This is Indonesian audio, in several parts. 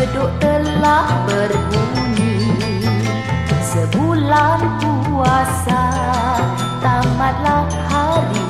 beduk telah berbunyi Sebulan puasa tamatlah hari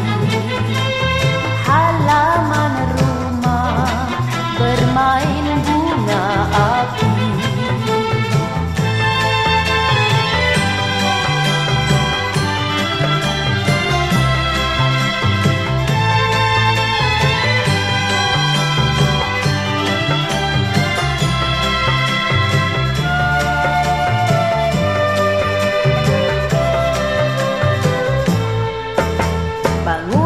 membangun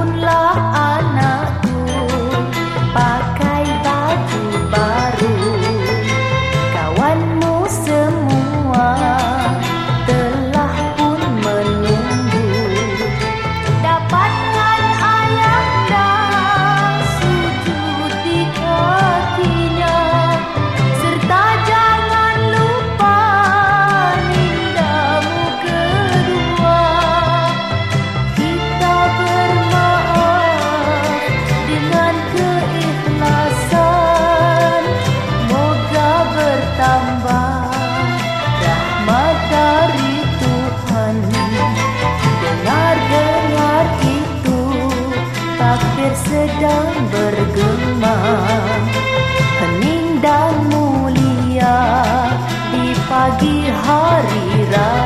sedang bergema. Hening dan mulia di pagi hari raya